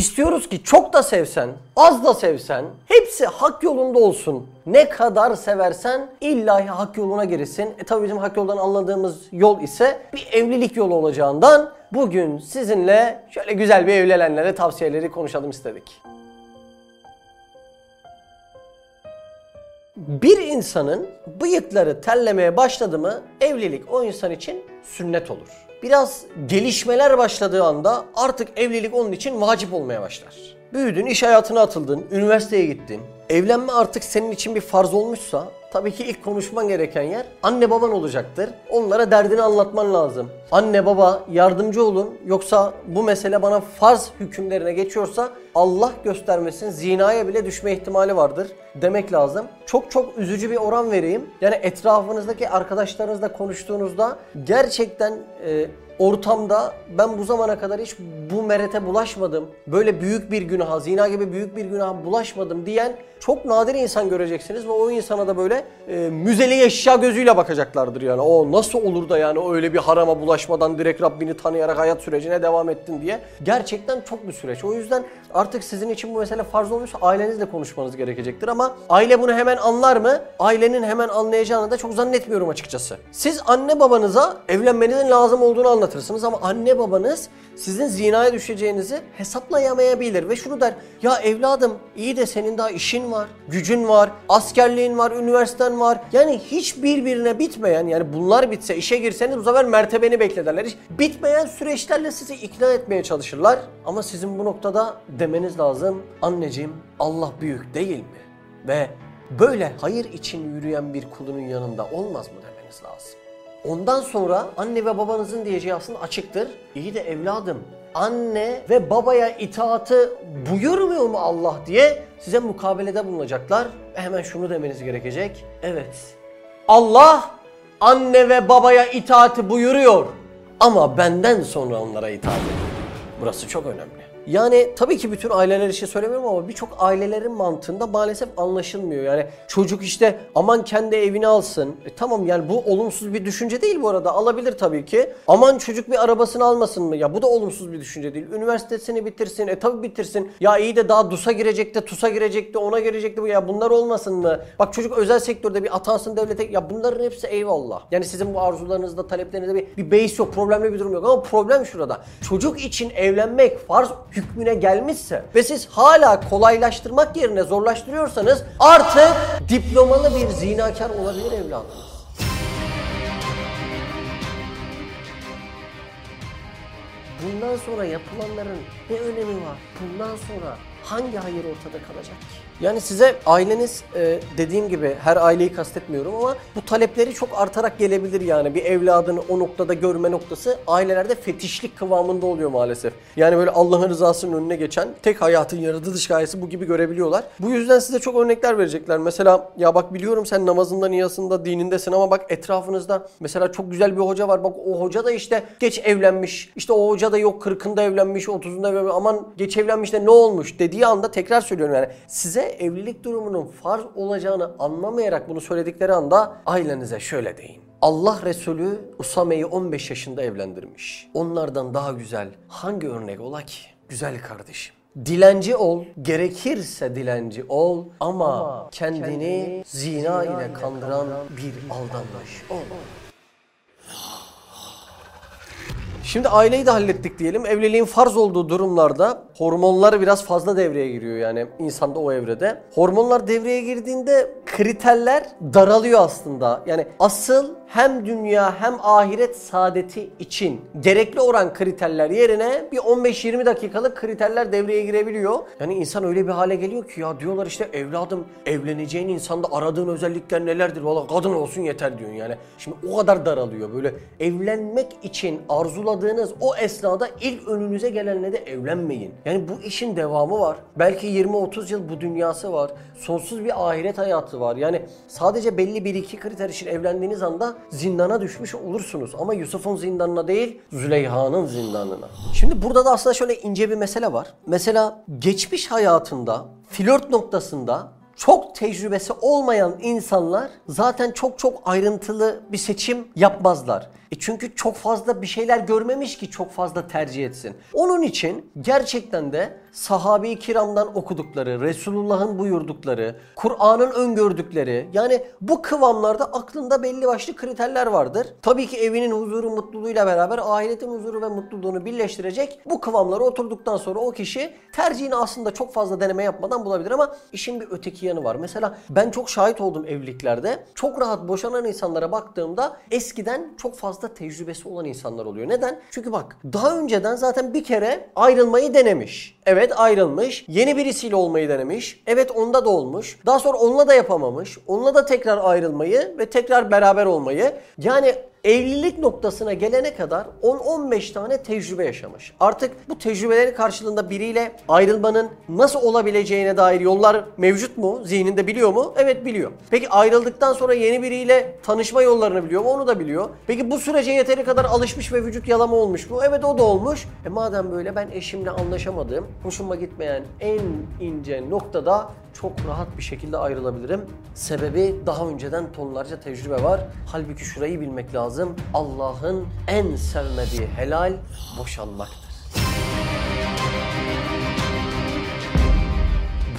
İstiyoruz ki çok da sevsen, az da sevsen, hepsi hak yolunda olsun. Ne kadar seversen illahi hak yoluna girsin. E tabi bizim hak yoldan anladığımız yol ise bir evlilik yolu olacağından bugün sizinle şöyle güzel bir evlenenlere tavsiyeleri konuşalım istedik. Bir insanın bıyıkları terlemeye başladı mı evlilik o insan için sünnet olur. Biraz gelişmeler başladığı anda artık evlilik onun için vacip olmaya başlar. Büyüdün, iş hayatına atıldın, üniversiteye gittin. Evlenme artık senin için bir farz olmuşsa tabii ki ilk konuşman gereken yer anne baban olacaktır. Onlara derdini anlatman lazım. Anne baba yardımcı olun yoksa bu mesele bana farz hükümlerine geçiyorsa Allah göstermesin zinaya bile düşme ihtimali vardır demek lazım. Çok çok üzücü bir oran vereyim. Yani etrafınızdaki arkadaşlarınızla konuştuğunuzda gerçekten e, ortamda ben bu zamana kadar hiç bu merete bulaşmadım. Böyle büyük bir günaha, zina gibi büyük bir günaha bulaşmadım diyen çok nadir insan göreceksiniz ve o insana da böyle e, müzeli eşya gözüyle bakacaklardır yani. O nasıl olur da yani öyle bir harama bulaşmadan direkt Rabbini tanıyarak hayat sürecine devam ettin diye. Gerçekten çok bir süreç. O yüzden artık sizin için bu mesele farz olmuş ailenizle konuşmanız gerekecektir ama aile bunu hemen anlar mı? Ailenin hemen anlayacağını da çok zannetmiyorum açıkçası. Siz anne babanıza evlenmenizin lazım olduğunu anlatırsınız ama anne babanız sizin zinaya düşeceğinizi hesaplayamayabilir ve şunu der. Ya evladım iyi de senin daha işin var, gücün var, askerliğin var, üniversiten var. Yani hiç birbirine bitmeyen yani bunlar bitse işe girseniz bu sefer mertebeni beklederler. Hiç bitmeyen süreçlerle sizi ikna etmeye çalışırlar. Ama sizin bu noktada demeniz lazım. Anneciğim Allah büyük değil mi? Ve böyle hayır için yürüyen bir kulunun yanında olmaz mı demeniz lazım. Ondan sonra anne ve babanızın diyeceği aslında açıktır. İyi de evladım anne ve babaya itaatı buyurmuyor mu Allah diye size mukabelede bulunacaklar. Hemen şunu demeniz gerekecek. Evet Allah anne ve babaya itaati buyuruyor ama benden sonra onlara itaat ediyor. Burası çok önemli. Yani tabii ki bütün aileler için söylemiyorum ama birçok ailelerin mantığında maalesef anlaşılmıyor. Yani çocuk işte aman kendi evini alsın. E tamam yani bu olumsuz bir düşünce değil bu arada. Alabilir tabii ki. Aman çocuk bir arabasını almasın mı? Ya bu da olumsuz bir düşünce değil. Üniversitesini bitirsin. E tabii bitirsin. Ya iyi de daha DUS'a girecekti, TUS'a girecekti, ona girecekti. Ya bunlar olmasın mı? Bak çocuk özel sektörde bir atansın devlete. Ya bunların hepsi eyvallah. Yani sizin bu arzularınızda, taleplerinize bir, bir base yok, problemli bir durum yok. Ama problem şurada. Çocuk için evlenmek farz hükmüne gelmişse ve siz hala kolaylaştırmak yerine zorlaştırıyorsanız artık diplomalı bir zinakar olabilir evladınız. Bundan sonra yapılanların ne önemi var? Bundan sonra hangi hayır ortada kalacak ki? Yani size aileniz e, dediğim gibi her aileyi kastetmiyorum ama bu talepleri çok artarak gelebilir yani. Bir evladını o noktada görme noktası ailelerde fetişlik kıvamında oluyor maalesef. Yani böyle Allah'ın rızasının önüne geçen tek hayatın yaratılış gayesi bu gibi görebiliyorlar. Bu yüzden size çok örnekler verecekler. Mesela ya bak biliyorum sen namazında, niyasında, dinindesin ama bak etrafınızda mesela çok güzel bir hoca var. Bak o hoca da işte geç evlenmiş. İşte o hoca da yok kırkında evlenmiş, otuzunda evlenmiş. Aman geç evlenmiş de ne olmuş dediği anda tekrar söylüyorum yani size evlilik durumunun farz olacağını anlamayarak bunu söyledikleri anda ailenize şöyle deyin. Allah Resulü Usame'yi 15 yaşında evlendirmiş. Onlardan daha güzel hangi örnek ola ki? Güzel kardeşim. Dilenci ol, gerekirse dilenci ol ama, ama kendini, kendini zina, zina ile kandıran bir aldanmış ol. Şimdi aileyi de hallettik diyelim. Evliliğin farz olduğu durumlarda hormonlar biraz fazla devreye giriyor yani insanda o evrede. Hormonlar devreye girdiğinde kriterler daralıyor aslında. Yani asıl hem dünya hem ahiret saadeti için gerekli olan kriterler yerine bir 15-20 dakikalık kriterler devreye girebiliyor. Yani insan öyle bir hale geliyor ki ya diyorlar işte evladım evleneceğin insanda aradığın özellikler nelerdir? Valla kadın olsun yeter diyorsun yani. Şimdi o kadar daralıyor böyle evlenmek için arzuladığınız o esnada ilk önünüze gelenle de evlenmeyin. Yani bu işin devamı var. Belki 20-30 yıl bu dünyası var. Sonsuz bir ahiret hayatı var. Yani sadece belli bir iki kriter için evlendiğiniz anda zindana düşmüş olursunuz. Ama Yusuf'un zindanına değil, Züleyha'nın zindanına. Şimdi burada da aslında şöyle ince bir mesele var. Mesela geçmiş hayatında, flört noktasında çok tecrübesi olmayan insanlar zaten çok çok ayrıntılı bir seçim yapmazlar. E çünkü çok fazla bir şeyler görmemiş ki çok fazla tercih etsin. Onun için gerçekten de sahabe-i kiramdan okudukları, Resulullah'ın buyurdukları, Kur'an'ın öngördükleri yani bu kıvamlarda aklında belli başlı kriterler vardır. Tabii ki evinin huzuru mutluluğuyla beraber ahiretin huzuru ve mutluluğunu birleştirecek bu kıvamlara oturduktan sonra o kişi tercihini aslında çok fazla deneme yapmadan bulabilir ama işin bir öteki yanı var. Mesela ben çok şahit oldum evliliklerde. Çok rahat boşanan insanlara baktığımda eskiden çok fazla tecrübesi olan insanlar oluyor. Neden? Çünkü bak daha önceden zaten bir kere ayrılmayı denemiş. Evet ayrılmış. Yeni birisiyle olmayı denemiş. Evet onda da olmuş. Daha sonra onunla da yapamamış. Onunla da tekrar ayrılmayı ve tekrar beraber olmayı. Yani evlilik noktasına gelene kadar 10-15 tane tecrübe yaşamış. Artık bu tecrübelerin karşılığında biriyle ayrılmanın nasıl olabileceğine dair yollar mevcut mu? Zihninde biliyor mu? Evet biliyor. Peki ayrıldıktan sonra yeni biriyle tanışma yollarını biliyor mu? Onu da biliyor. Peki bu sürece yeteri kadar alışmış ve vücut yalama olmuş mu? Evet o da olmuş. E madem böyle ben eşimle anlaşamadığım, hoşuma gitmeyen en ince noktada çok rahat bir şekilde ayrılabilirim. Sebebi daha önceden tonlarca tecrübe var. Halbuki şurayı bilmek lazım. Allah'ın en sevmediği helal boşanmaktır.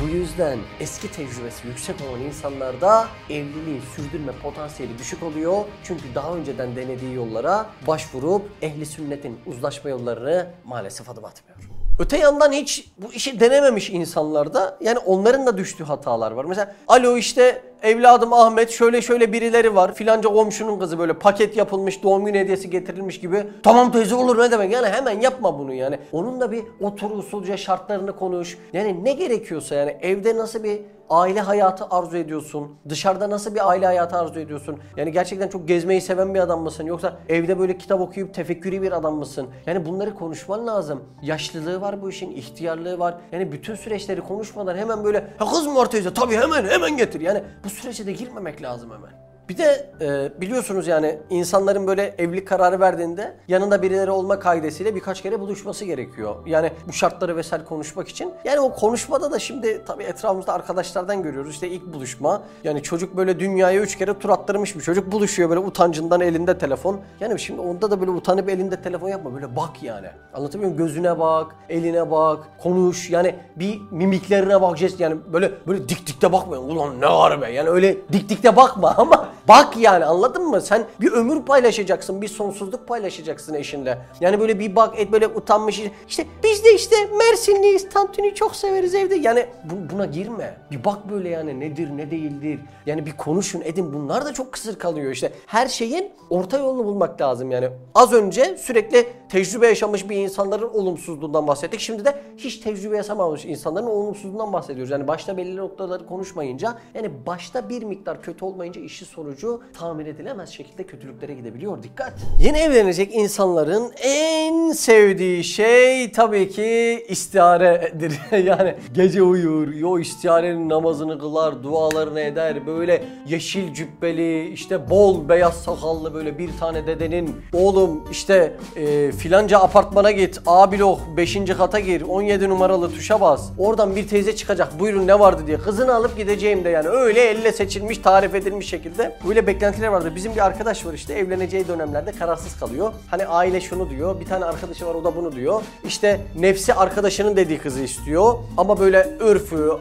Bu yüzden eski tecrübesi yüksek olan insanlarda evliliği sürdürme potansiyeli düşük oluyor. Çünkü daha önceden denediği yollara başvurup ehli sünnetin uzlaşma yollarını maalesef adım atmıyor. Öte yandan hiç bu işi denememiş insanlarda yani onların da düştüğü hatalar var. Mesela alo işte evladım Ahmet şöyle şöyle birileri var. Filanca komşunun kızı böyle paket yapılmış doğum günü hediyesi getirilmiş gibi. Tamam teyze olur ne demek yani hemen yapma bunu yani. Onun da bir otur usulca şartlarını konuş. Yani ne gerekiyorsa yani evde nasıl bir aile hayatı arzu ediyorsun? Dışarıda nasıl bir aile hayatı arzu ediyorsun? Yani gerçekten çok gezmeyi seven bir adam mısın? Yoksa evde böyle kitap okuyup tefekkürü bir adam mısın? Yani bunları konuşman lazım. Yaşlılığı var bu işin, ihtiyarlığı var. Yani bütün süreçleri konuşmadan hemen böyle ha kız mı var teyze? Tabii hemen hemen getir. Yani bu sürece de girmemek lazım hemen. Bir de e, biliyorsunuz yani insanların böyle evlilik kararı verdiğinde yanında birileri olma kaidesiyle birkaç kere buluşması gerekiyor. Yani bu şartları vesaire konuşmak için. Yani o konuşmada da şimdi tabii etrafımızda arkadaşlardan görüyoruz. İşte ilk buluşma. Yani çocuk böyle dünyaya üç kere tur attırmış bir çocuk buluşuyor böyle utancından elinde telefon. Yani şimdi onda da böyle utanıp elinde telefon yapma. Böyle bak yani. Anlatabiliyor muyum? Gözüne bak, eline bak, konuş. Yani bir mimiklerine bak, yani böyle böyle dik dikte bakmayın. Ulan ne var be? Yani öyle dik dikte bakma ama Bak yani anladın mı? Sen bir ömür paylaşacaksın, bir sonsuzluk paylaşacaksın eşinle. Yani böyle bir bak et böyle utanmış. İşte biz de işte Mersinliyiz, tantuni çok severiz evde. Yani bu, buna girme. Bir bak böyle yani nedir ne değildir. Yani bir konuşun edin. Bunlar da çok kısır kalıyor işte. Her şeyin orta yolunu bulmak lazım yani. Az önce sürekli tecrübe yaşamış bir insanların olumsuzluğundan bahsettik. Şimdi de hiç tecrübe yaşamamış insanların olumsuzluğundan bahsediyoruz. Yani başta belirli noktaları konuşmayınca yani başta bir miktar kötü olmayınca işi sonucu tahmin edilemez şekilde kötülüklere gidebiliyor. Dikkat! Yeni evlenecek insanların en sevdiği şey tabii ki istiharedir. yani gece uyur, o istiharenin namazını kılar, dualarını eder. Böyle yeşil cübbeli, işte bol beyaz sakallı böyle bir tane dedenin oğlum işte e, filanca apartmana git, A blok 5. kata gir, 17 numaralı tuşa bas. Oradan bir teyze çıkacak buyurun ne vardı diye. Kızını alıp gideceğim de yani öyle elle seçilmiş, tarif edilmiş şekilde. Böyle beklentiler vardı. Bizim bir arkadaş var işte evleneceği dönemlerde kararsız kalıyor. Hani aile şunu diyor, bir tane arkadaşı var o da bunu diyor. İşte nefsi arkadaşının dediği kızı istiyor ama böyle örfü,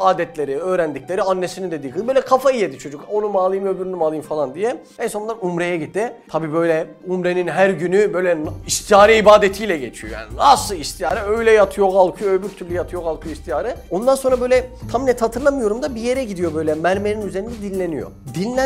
adetleri, öğrendikleri annesinin dediği kız. Böyle kafayı yedi çocuk. Onu mu alayım öbürünü mü alayım falan diye. En sonunda Umre'ye gitti. Tabi böyle Umre'nin her günü böyle istihare ibadetiyle geçiyor. Yani nasıl istihare? Öyle yatıyor kalkıyor, öbür türlü yatıyor kalkıyor istihare. Ondan sonra böyle tam net hatırlamıyorum da bir yere gidiyor böyle mermerin üzerinde dinleniyor.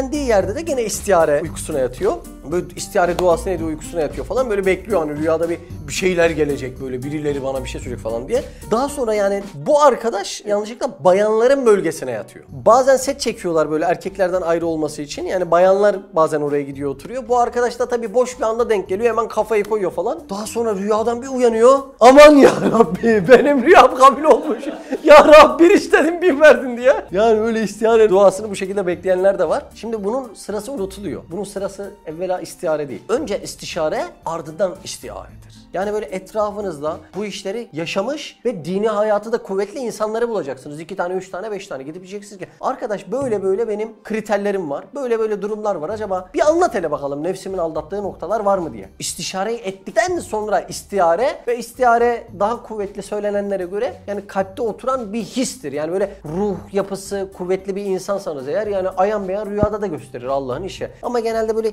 Dinlendiği yerde de gene istihare uykusuna yatıyor. Böyle istihare duasını ediyor uykusuna yatıyor falan. Böyle bekliyor hani rüyada bir, bir şeyler gelecek böyle birileri bana bir şey söyleyecek falan diye. Daha sonra yani bu arkadaş yanlışlıkla bayanların bölgesine yatıyor. Bazen set çekiyorlar böyle erkeklerden ayrı olması için. Yani bayanlar bazen oraya gidiyor oturuyor. Bu arkadaş da tabii boş bir anda denk geliyor. Hemen kafayı koyuyor falan. Daha sonra rüyadan bir uyanıyor. Aman ya Rabbi benim rüyam kabul olmuş. ya Rabbi istedim bir verdin diye. Yani öyle istihare duasını bu şekilde bekleyenler de var. Şimdi bunun sırası unutuluyor. Bunun sırası evvela illa istihare değil. Önce istişare ardından istiharedir. Yani böyle etrafınızda bu işleri yaşamış ve dini hayatı da kuvvetli insanları bulacaksınız. İki tane, üç tane, beş tane gidip diyeceksiniz ki arkadaş böyle böyle benim kriterlerim var. Böyle böyle durumlar var. Acaba bir anlat hele bakalım nefsimin aldattığı noktalar var mı diye. İstişareyi ettikten sonra istihare ve istihare daha kuvvetli söylenenlere göre yani kalpte oturan bir histir. Yani böyle ruh yapısı kuvvetli bir insansanız eğer yani ayan beyan rüyada da gösterir Allah'ın işi. Ama genelde böyle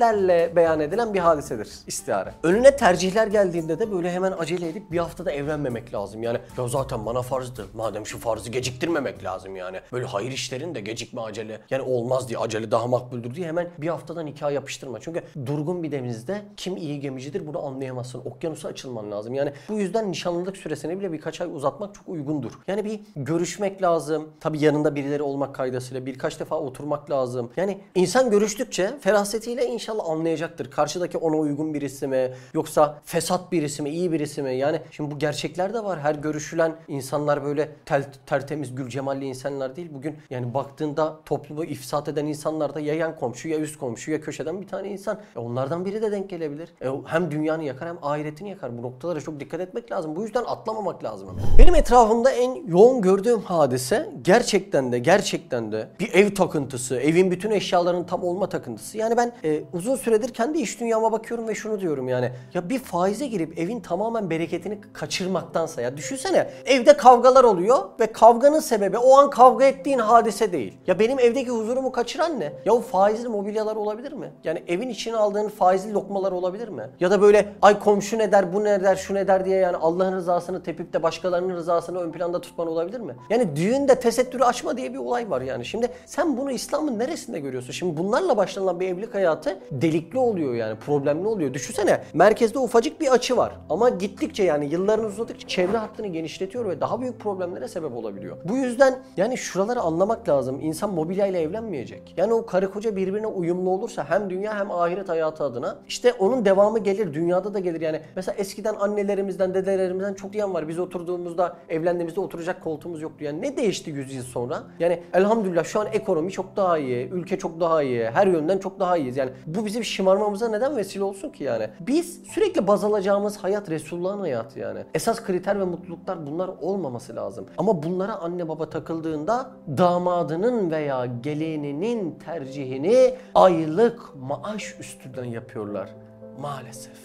hislerle beyan edilen bir hadisedir istihare. Önüne tercihler geldiğinde de böyle hemen acele edip bir haftada evlenmemek lazım. Yani ya zaten bana farzdı. Madem şu farzı geciktirmemek lazım yani. Böyle hayır işlerin de gecikme acele. Yani olmaz diye acele daha makbuldür diye hemen bir haftada nikah yapıştırma. Çünkü durgun bir denizde kim iyi gemicidir bunu anlayamazsın. Okyanusa açılman lazım. Yani bu yüzden nişanlılık süresini bile birkaç ay uzatmak çok uygundur. Yani bir görüşmek lazım. Tabi yanında birileri olmak kaydasıyla birkaç defa oturmak lazım. Yani insan görüştükçe ferasetiyle inşallah anlayacaktır. Karşıdaki ona uygun birisi mi yoksa fesat birisi mi, iyi birisi mi? Yani şimdi bu gerçekler de var. Her görüşülen insanlar böyle tel, tertemiz, gül cemalli insanlar değil. Bugün yani baktığında toplumu ifsat eden insanlar da ya yan komşu ya üst komşu ya köşeden bir tane insan. E onlardan biri de denk gelebilir. E hem dünyanı yakar hem ahiretini yakar. Bu noktalara çok dikkat etmek lazım. Bu yüzden atlamamak lazım. Benim etrafımda en yoğun gördüğüm hadise gerçekten de gerçekten de bir ev takıntısı, evin bütün eşyalarının tam olma takıntısı. Yani ben e, uzun süredir kendi iş dünyama bakıyorum ve şunu diyorum yani ya bir faize girip evin tamamen bereketini kaçırmaktansa ya düşünsene evde kavgalar oluyor ve kavganın sebebi o an kavga ettiğin hadise değil. Ya benim evdeki huzurumu kaçıran ne? Ya o faizli mobilyalar olabilir mi? Yani evin içine aldığın faizli lokmalar olabilir mi? Ya da böyle ay komşu ne der, bu ne der, şu ne der diye yani Allah'ın rızasını tepip de başkalarının rızasını ön planda tutman olabilir mi? Yani düğünde tesettürü açma diye bir olay var yani. Şimdi sen bunu İslam'ın neresinde görüyorsun? Şimdi bunlarla başlanılan bir evlilik hayatı delikli oluyor yani problemli oluyor. Düşünsene merkezde ufacık bir açı var ama gittikçe yani yılların uzadıkça çevre hattını genişletiyor ve daha büyük problemlere sebep olabiliyor. Bu yüzden yani şuraları anlamak lazım. İnsan mobilyayla evlenmeyecek. Yani o karı koca birbirine uyumlu olursa hem dünya hem ahiret hayatı adına işte onun devamı gelir. Dünyada da gelir yani. Mesela eskiden annelerimizden, dedelerimizden çok diyen var. Biz oturduğumuzda, evlendiğimizde oturacak koltuğumuz yoktu. Yani ne değişti 100 yıl sonra? Yani elhamdülillah şu an ekonomi çok daha iyi, ülke çok daha iyi, her yönden çok daha iyiyiz. Yani bu bizim şımarmamıza neden vesile olsun ki yani? Biz sürekli baz alacağımız hayat Resulullah'ın hayatı yani. Esas kriter ve mutluluklar bunlar olmaması lazım. Ama bunlara anne baba takıldığında damadının veya gelininin tercihini aylık maaş üstünden yapıyorlar. Maalesef.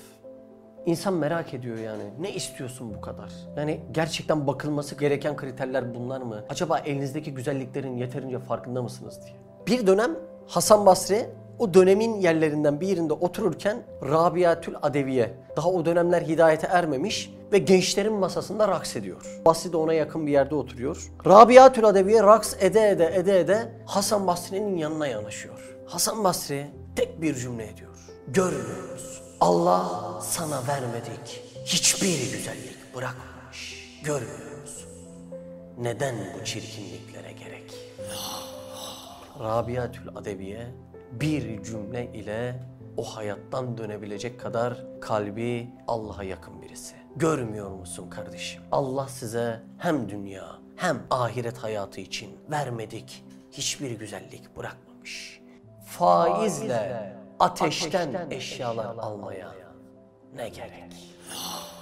İnsan merak ediyor yani. Ne istiyorsun bu kadar? Yani gerçekten bakılması gereken kriterler bunlar mı? Acaba elinizdeki güzelliklerin yeterince farkında mısınız diye. Bir dönem Hasan Basri o dönemin yerlerinden bir yerinde otururken Rabiatül Adeviye daha o dönemler hidayete ermemiş ve gençlerin masasında raks ediyor. Basri de ona yakın bir yerde oturuyor. Rabiatül Adeviye raks ede ede ede ede Hasan Basri'nin yanına yanaşıyor. Hasan Basri tek bir cümle ediyor. Musun? Allah sana vermedik hiçbir güzellik bırakmamış. Musun? Neden bu çirkinliklere gerek? Rabiatül Adebiye bir cümle ile o hayattan dönebilecek kadar kalbi Allah'a yakın birisi. Görmüyor musun kardeşim? Allah size hem dünya hem ahiret hayatı için vermedik hiçbir güzellik bırakmamış. Faizle ateşten eşyalar almaya ne gerek?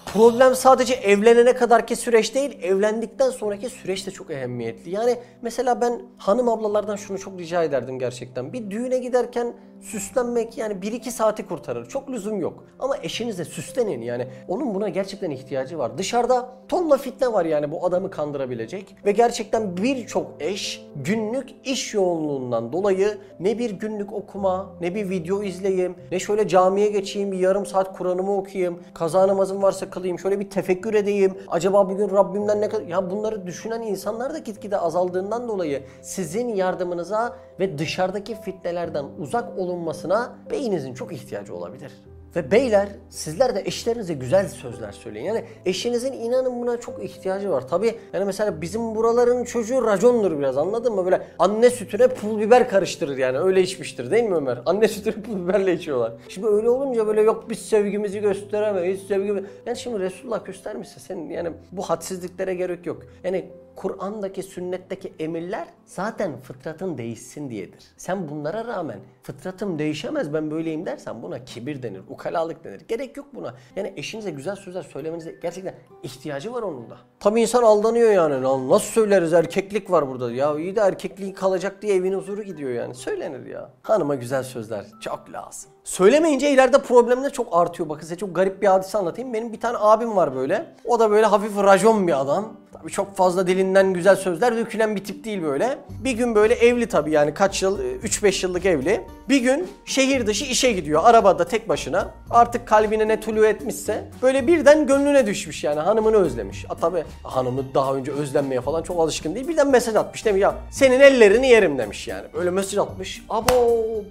Problem sadece evlenene kadarki süreç değil, evlendikten sonraki süreç de çok ehemmiyetli. Yani mesela ben hanım ablalardan şunu çok rica ederdim gerçekten. Bir düğüne giderken süslenmek yani 1-2 saati kurtarır. Çok lüzum yok. Ama eşinizle süslenin yani. Onun buna gerçekten ihtiyacı var. Dışarıda tonla fitne var yani bu adamı kandırabilecek. Ve gerçekten birçok eş günlük iş yoğunluğundan dolayı ne bir günlük okuma, ne bir video izleyeyim, ne şöyle camiye geçeyim, bir yarım saat Kur'an'ımı okuyayım, kaza namazım varsa kılayım, şöyle bir tefekkür edeyim. Acaba bugün Rabbimden ne kadar... Ya bunları düşünen insanlar da gitgide azaldığından dolayı sizin yardımınıza ve dışarıdaki fitnelerden uzak olunmasına beyninizin çok ihtiyacı olabilir. Ve beyler sizler de eşlerinize güzel sözler söyleyin. Yani eşinizin inanın buna çok ihtiyacı var. Tabi yani mesela bizim buraların çocuğu racondur biraz anladın mı? Böyle anne sütüne pul biber karıştırır yani öyle içmiştir değil mi Ömer? Anne sütünü pul biberle içiyorlar. Şimdi öyle olunca böyle yok biz sevgimizi gösteremeyiz sevgimi. Yani şimdi Resulullah göstermişse senin yani bu hadsizliklere gerek yok. Yani Kur'an'daki, sünnetteki emirler zaten fıtratın değişsin diyedir. Sen bunlara rağmen fıtratım değişemez ben böyleyim dersen buna kibir denir, ukalalık denir. Gerek yok buna. Yani eşinize güzel sözler söylemenize gerçekten ihtiyacı var onun da. Tabii insan aldanıyor yani. Nasıl söyleriz erkeklik var burada. Ya iyi de erkekliğin kalacak diye evin huzuru gidiyor yani. Söylenir ya. Hanıma güzel sözler çok lazım. Söylemeyince ileride problemler çok artıyor. Bakın size çok garip bir hadise anlatayım. Benim bir tane abim var böyle. O da böyle hafif rajon bir adam. Tabii çok fazla dilinden güzel sözler dökülen bir tip değil böyle. Bir gün böyle evli tabii yani kaç yıl, 3-5 yıllık evli. Bir gün şehir dışı işe gidiyor arabada tek başına. Artık kalbine ne tulu etmişse böyle birden gönlüne düşmüş yani hanımını özlemiş. A, tabii hanımı daha önce özlenmeye falan çok alışkın değil. Birden mesaj atmış demiş ya senin ellerini yerim demiş yani. Böyle mesaj atmış. Abo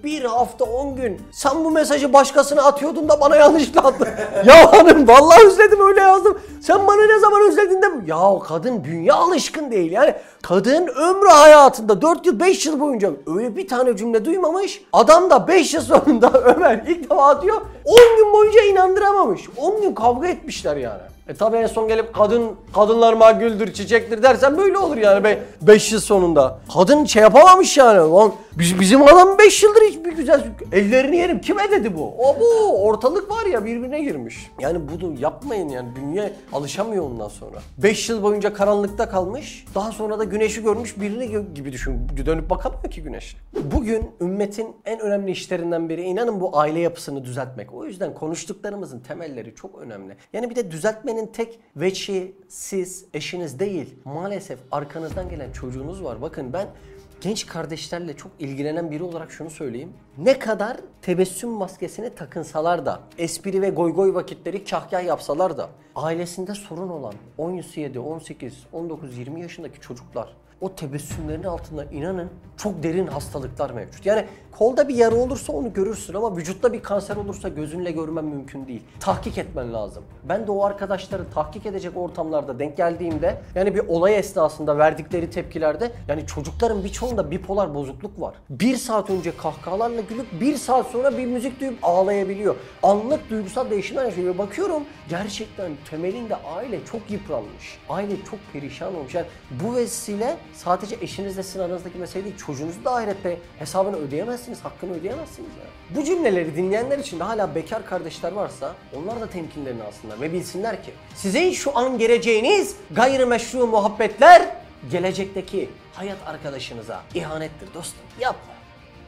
bir hafta 10 gün sen bu mesajı başkasına atıyordun da bana yanlışlıkla attın. ya hanım vallahi özledim öyle yazdım. Sen bana ne zaman özledin de ya kadın dünya alışkın değil yani. Kadın ömrü hayatında 4 yıl 5 yıl boyunca öyle bir tane cümle duymamış. Adam da 5 yıl sonunda Ömer ilk defa atıyor. 10 gün boyunca inandıramamış. 10 gün kavga etmişler yani. E tabi en son gelip kadın kadınlar magüldür, çiçektir dersen böyle olur yani 5 yıl sonunda. Kadın şey yapamamış yani. Lan biz, bizim adam 5 yıldır hiçbir güzel ellerini yerim. Kime dedi bu? O bu ortalık var ya birbirine girmiş. Yani bunu yapmayın yani dünya alışamıyor ondan sonra. 5 yıl boyunca karanlıkta kalmış. Daha sonra da güneşi görmüş birini gibi düşün. Dönüp bakamıyor ki güneş. Bugün ümmetin en önemli işlerinden biri inanın bu aile yapısını düzeltmek. O yüzden konuştuklarımızın temelleri çok önemli. Yani bir de düzeltmenin tek veçi siz, eşiniz değil. Maalesef arkanızdan gelen çocuğunuz var. Bakın ben genç kardeşlerle çok ilgilenen biri olarak şunu söyleyeyim. Ne kadar tebessüm maskesini takınsalar da, espri ve goygoy vakitleri kahkah yapsalar da, ailesinde sorun olan 17, 18, 19, 20 yaşındaki çocuklar o tebessümlerin altında inanın çok derin hastalıklar mevcut. Yani kolda bir yara olursa onu görürsün ama vücutta bir kanser olursa gözünle görmen mümkün değil. Tahkik etmen lazım. Ben de o arkadaşları tahkik edecek ortamlarda denk geldiğimde yani bir olay esnasında verdikleri tepkilerde yani çocukların birçoğunda bipolar bozukluk var. Bir saat önce kahkahalarla gülüp bir saat sonra bir müzik duyup ağlayabiliyor. Anlık duygusal değişimler yaşıyor. Bakıyorum gerçekten temelinde aile çok yıpranmış. Aile çok perişan olmuş. Yani bu vesile sadece eşinizle sizin aranızdaki mesele değil. Çocuğunuzu da ahirette hesabını ödeyemezsiniz, hakkını ödeyemezsiniz ya. Bu cümleleri dinleyenler için de hala bekar kardeşler varsa onlar da temkinlerini alsınlar ve bilsinler ki sizin şu an geleceğiniz gayrimeşru muhabbetler gelecekteki hayat arkadaşınıza ihanettir dostum. Yapma.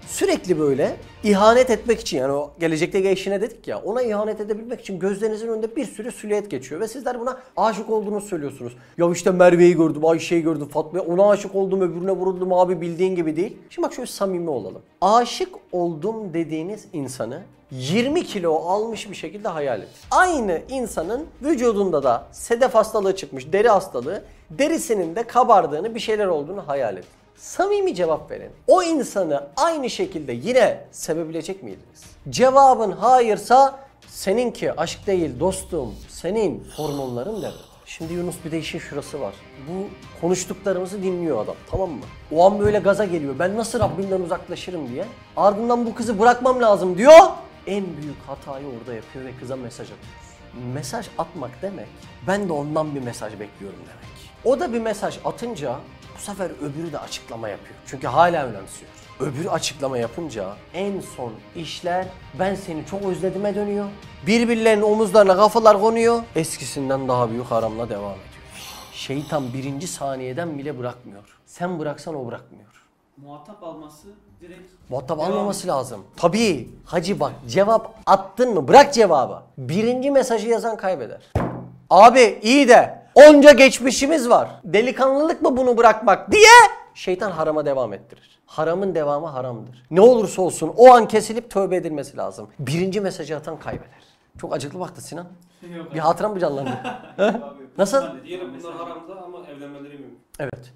Sürekli böyle ihanet etmek için yani o gelecekteki eşine dedik ya ona ihanet edebilmek için gözlerinizin önünde bir sürü silüet geçiyor ve sizler buna aşık olduğunuzu söylüyorsunuz. Ya işte Merve'yi gördüm, Ayşe'yi gördüm, Fatma'yı ona aşık oldum öbürüne vuruldum abi bildiğin gibi değil. Şimdi bak şöyle samimi olalım. Aşık oldum dediğiniz insanı 20 kilo almış bir şekilde hayal edin. Aynı insanın vücudunda da sedef hastalığı çıkmış, deri hastalığı, derisinin de kabardığını bir şeyler olduğunu hayal edin. Samimi cevap verin. O insanı aynı şekilde yine sevebilecek miydiniz? Cevabın hayırsa seninki aşk değil dostum, senin hormonların devrede. Şimdi Yunus bir de işin şurası var. Bu konuştuklarımızı dinliyor adam tamam mı? O an böyle gaza geliyor. Ben nasıl Rabbimden uzaklaşırım diye. Ardından bu kızı bırakmam lazım diyor. En büyük hatayı orada yapıyor ve kıza mesaj atıyor. Mesaj atmak demek ben de ondan bir mesaj bekliyorum demek. O da bir mesaj atınca bu sefer öbürü de açıklama yapıyor. Çünkü hala önemsiyor. Öbürü açıklama yapınca en son işler ben seni çok özledime dönüyor. Birbirlerinin omuzlarına kafalar konuyor. Eskisinden daha büyük haramla devam ediyor. Şeytan birinci saniyeden bile bırakmıyor. Sen bıraksan o bırakmıyor. Muhatap alması direkt Muhatap devam almaması lazım. Tabii. Hacı bak cevap attın mı? Bırak cevabı. Birinci mesajı yazan kaybeder. Abi iyi de onca geçmişimiz var. Delikanlılık mı bunu bırakmak diye şeytan harama devam ettirir. Haramın devamı haramdır. Ne olursa olsun o an kesilip tövbe edilmesi lazım. Birinci mesajı atan kaybeder. Çok acıklı baktı Sinan. Bir hatıram mı canlandı? Nasıl? Diyelim bunlar haramda ama evlenmeleri mümkün. Evet.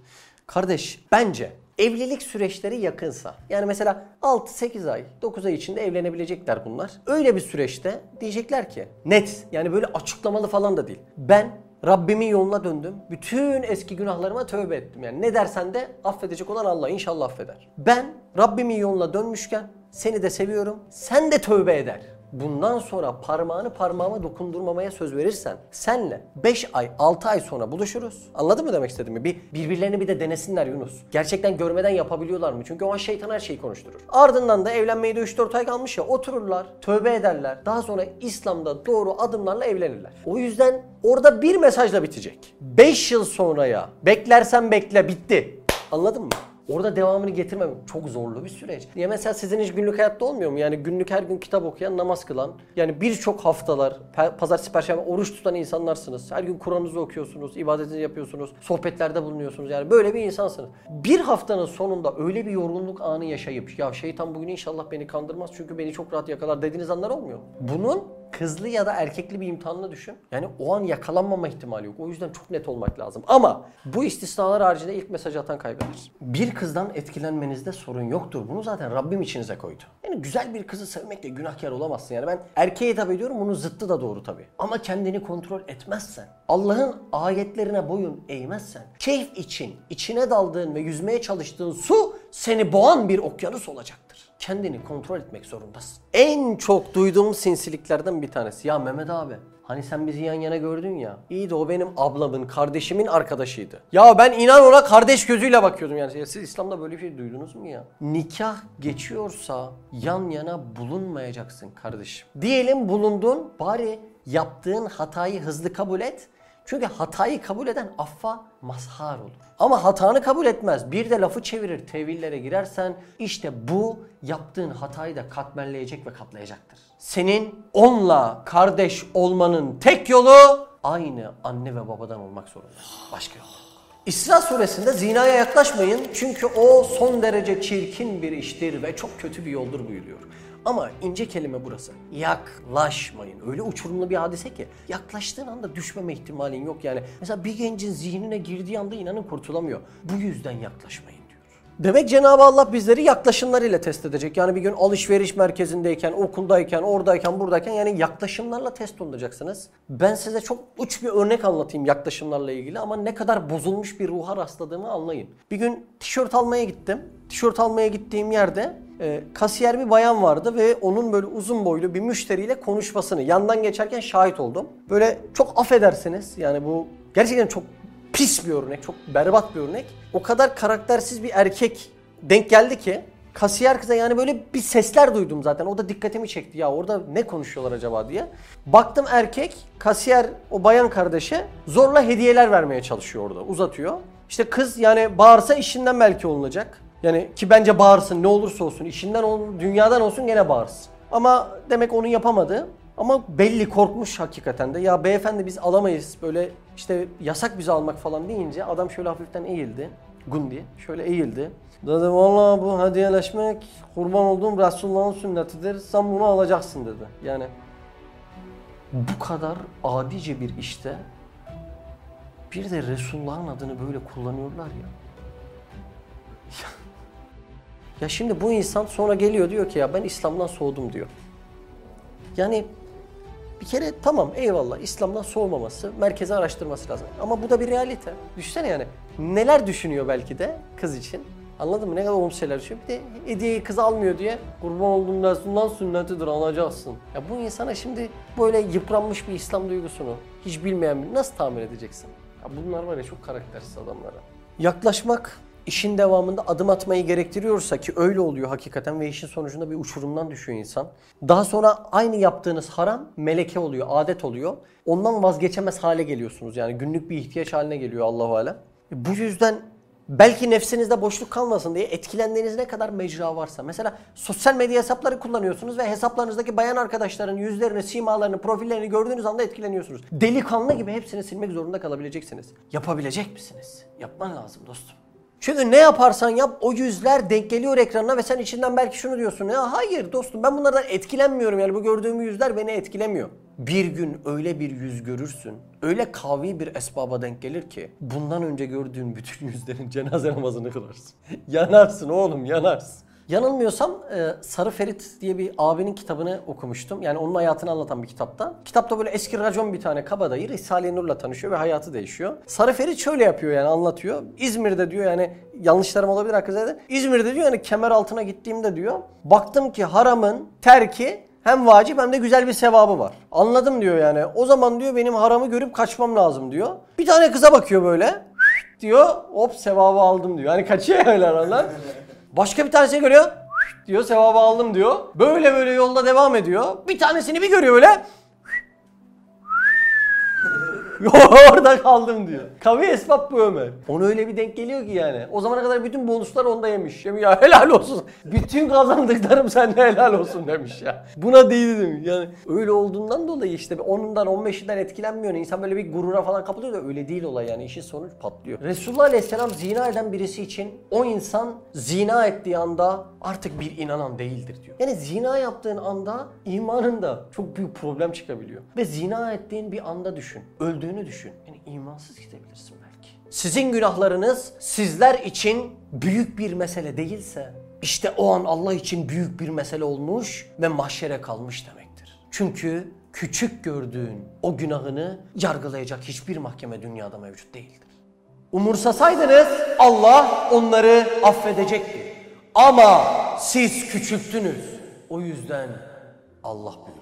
Kardeş bence evlilik süreçleri yakınsa yani mesela 6-8 ay 9 ay içinde evlenebilecekler bunlar. Öyle bir süreçte diyecekler ki net yani böyle açıklamalı falan da değil. Ben Rabbimin yoluna döndüm. Bütün eski günahlarıma tövbe ettim. Yani ne dersen de affedecek olan Allah inşallah affeder. Ben Rabbimin yoluna dönmüşken seni de seviyorum. Sen de tövbe eder. Bundan sonra parmağını parmağıma dokundurmamaya söz verirsen senle 5 ay 6 ay sonra buluşuruz. Anladın mı demek istediğimi? Bir, birbirlerini bir de denesinler Yunus. Gerçekten görmeden yapabiliyorlar mı? Çünkü o an şeytan her şeyi konuşturur. Ardından da evlenmeye de 3-4 ay kalmış ya otururlar, tövbe ederler. Daha sonra İslam'da doğru adımlarla evlenirler. O yüzden orada bir mesajla bitecek. 5 yıl sonraya beklersen bekle bitti. Anladın mı? Orada devamını getirmem çok zorlu bir süreç. Ya mesela sizin hiç günlük hayatta olmuyor mu? Yani günlük her gün kitap okuyan, namaz kılan, yani birçok haftalar, pazartesi, perşembe oruç tutan insanlarsınız. Her gün Kur'an'ınızı okuyorsunuz, ibadetinizi yapıyorsunuz, sohbetlerde bulunuyorsunuz. Yani böyle bir insansınız. Bir haftanın sonunda öyle bir yorgunluk anı yaşayıp ya şeytan bugün inşallah beni kandırmaz çünkü beni çok rahat yakalar dediğiniz anlar olmuyor. Bunun kızlı ya da erkekli bir imtihanını düşün. Yani o an yakalanmama ihtimali yok. O yüzden çok net olmak lazım. Ama bu istisnalar haricinde ilk mesajı atan kaybeder. Bir kızdan etkilenmenizde sorun yoktur. Bunu zaten Rabbim içinize koydu. Yani güzel bir kızı sevmekle günahkar olamazsın. Yani ben erkeğe hitap ediyorum bunun zıttı da doğru tabii. Ama kendini kontrol etmezsen, Allah'ın ayetlerine boyun eğmezsen, keyif için içine daldığın ve yüzmeye çalıştığın su seni boğan bir okyanus olacaktır kendini kontrol etmek zorundasın. En çok duyduğum sinsiliklerden bir tanesi. Ya Mehmet abi hani sen bizi yan yana gördün ya. İyi de o benim ablamın, kardeşimin arkadaşıydı. Ya ben inan ona kardeş gözüyle bakıyordum yani. Ya Siz İslam'da böyle bir şey duydunuz mu ya? Nikah geçiyorsa yan yana bulunmayacaksın kardeşim. Diyelim bulundun bari yaptığın hatayı hızlı kabul et. Çünkü hatayı kabul eden affa mazhar olur. Ama hatanı kabul etmez. Bir de lafı çevirir, tevillere girersen işte bu yaptığın hatayı da katmerleyecek ve katlayacaktır. Senin onunla kardeş olmanın tek yolu aynı anne ve babadan olmak zorunda. Başka yok. İsra suresinde zinaya yaklaşmayın çünkü o son derece çirkin bir iştir ve çok kötü bir yoldur buyuruyor. Ama ince kelime burası. Yaklaşmayın. Öyle uçurumlu bir hadise ki yaklaştığın anda düşmeme ihtimalin yok yani. Mesela bir gencin zihnine girdiği anda inanın kurtulamıyor. Bu yüzden yaklaşmayın. Demek Cenab-ı Allah bizleri yaklaşımlarıyla test edecek. Yani bir gün alışveriş merkezindeyken, okuldayken, oradayken, buradayken yani yaklaşımlarla test olacaksınız. Ben size çok uç bir örnek anlatayım yaklaşımlarla ilgili ama ne kadar bozulmuş bir ruha rastladığımı anlayın. Bir gün tişört almaya gittim. Tişört almaya gittiğim yerde e, kasiyer bir bayan vardı ve onun böyle uzun boylu bir müşteriyle konuşmasını yandan geçerken şahit oldum. Böyle çok affedersiniz yani bu gerçekten çok pis bir örnek, çok berbat bir örnek. O kadar karaktersiz bir erkek denk geldi ki kasiyer kıza yani böyle bir sesler duydum zaten. O da dikkatimi çekti ya orada ne konuşuyorlar acaba diye. Baktım erkek kasiyer o bayan kardeşe zorla hediyeler vermeye çalışıyor orada uzatıyor. İşte kız yani bağırsa işinden belki olunacak. Yani ki bence bağırsın ne olursa olsun işinden ol, dünyadan olsun gene bağırsın. Ama demek onu yapamadı. Ama belli korkmuş hakikaten de. Ya beyefendi biz alamayız böyle işte yasak bizi almak falan deyince adam şöyle hafiften eğildi. Gundi şöyle eğildi. Dedi valla bu hediyeleşmek kurban olduğum Resulullah'ın sünnetidir. Sen bunu alacaksın dedi. Yani bu kadar adice bir işte bir de Resulullah'ın adını böyle kullanıyorlar ya. Ya, şimdi bu insan sonra geliyor diyor ki ya ben İslam'dan soğudum diyor. Yani bir kere tamam eyvallah İslam'dan soğumaması, merkezi araştırması lazım. Ama bu da bir realite. Düşünsene yani neler düşünüyor belki de kız için. Anladın mı? Ne kadar olumsuz şeyler düşünüyor. Bir de hediyeyi kız almıyor diye kurban olduğum Resulullah sünnetidir alacaksın. Ya bu insana şimdi böyle yıpranmış bir İslam duygusunu hiç bilmeyen bir nasıl tamir edeceksin? Ya bunlar var ya çok karaktersiz adamlara. Yaklaşmak işin devamında adım atmayı gerektiriyorsa ki öyle oluyor hakikaten ve işin sonucunda bir uçurumdan düşüyor insan. Daha sonra aynı yaptığınız haram meleke oluyor, adet oluyor. Ondan vazgeçemez hale geliyorsunuz. Yani günlük bir ihtiyaç haline geliyor Allahu alem. E Bu yüzden belki nefsinizde boşluk kalmasın diye etkilendiğiniz ne kadar mecra varsa. Mesela sosyal medya hesapları kullanıyorsunuz ve hesaplarınızdaki bayan arkadaşların yüzlerini, simalarını, profillerini gördüğünüz anda etkileniyorsunuz. Delikanlı gibi hepsini silmek zorunda kalabileceksiniz. Yapabilecek misiniz? Yapman lazım dostum. Çünkü ne yaparsan yap o yüzler denk geliyor ekranına ve sen içinden belki şunu diyorsun. Ya hayır dostum ben bunlardan etkilenmiyorum yani bu gördüğüm yüzler beni etkilemiyor. Bir gün öyle bir yüz görürsün, öyle kavi bir esbaba denk gelir ki bundan önce gördüğün bütün yüzlerin cenaze namazını kılarsın. yanarsın oğlum yanarsın. Yanılmıyorsam e, Sarı Ferit diye bir abinin kitabını okumuştum. Yani onun hayatını anlatan bir kitapta. Kitapta böyle eski racon bir tane kabadayı Risale-i Nur'la tanışıyor ve hayatı değişiyor. Sarı Ferit şöyle yapıyor yani anlatıyor. İzmir'de diyor yani yanlışlarım olabilir arkadaşlar. İzmir'de diyor yani kemer altına gittiğimde diyor. Baktım ki haramın terki Hem vacip hem de güzel bir sevabı var. Anladım diyor yani. O zaman diyor benim haramı görüp kaçmam lazım diyor. Bir tane kıza bakıyor böyle. diyor hop sevabı aldım diyor. Hani kaçıyor öyle aralar. Başka bir tanesini görüyor. diyor sevabı aldım diyor. Böyle böyle yolda devam ediyor. Bir tanesini bir görüyor böyle. Orada kaldım diyor. Kavi esbab bu Ömer. Ona öyle bir denk geliyor ki yani. O zamana kadar bütün bonuslar onda yemiş. Yemin ya helal olsun. Bütün kazandıklarım sende helal olsun demiş ya. Buna değdi demiş. Yani öyle olduğundan dolayı işte onundan 15'inden etkilenmiyor. İnsan böyle bir gurura falan kapılıyor da öyle değil olay yani. İşin sonuç patlıyor. Resulullah Aleyhisselam zina eden birisi için o insan zina ettiği anda artık bir inanan değildir diyor. Yani zina yaptığın anda imanında çok büyük problem çıkabiliyor. Ve zina ettiğin bir anda düşün. Öldüğünü düşün. Yani imansız gidebilirsin belki. Sizin günahlarınız sizler için büyük bir mesele değilse işte o an Allah için büyük bir mesele olmuş ve mahşere kalmış demektir. Çünkü küçük gördüğün o günahını yargılayacak hiçbir mahkeme dünyada mevcut değildir. Umursasaydınız Allah onları affedecekti. Ama siz küçülttünüz. O yüzden Allah büyütecek.